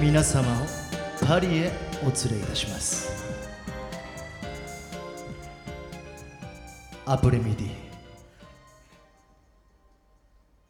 皆様をパリへお連れいたします。アプレミディ。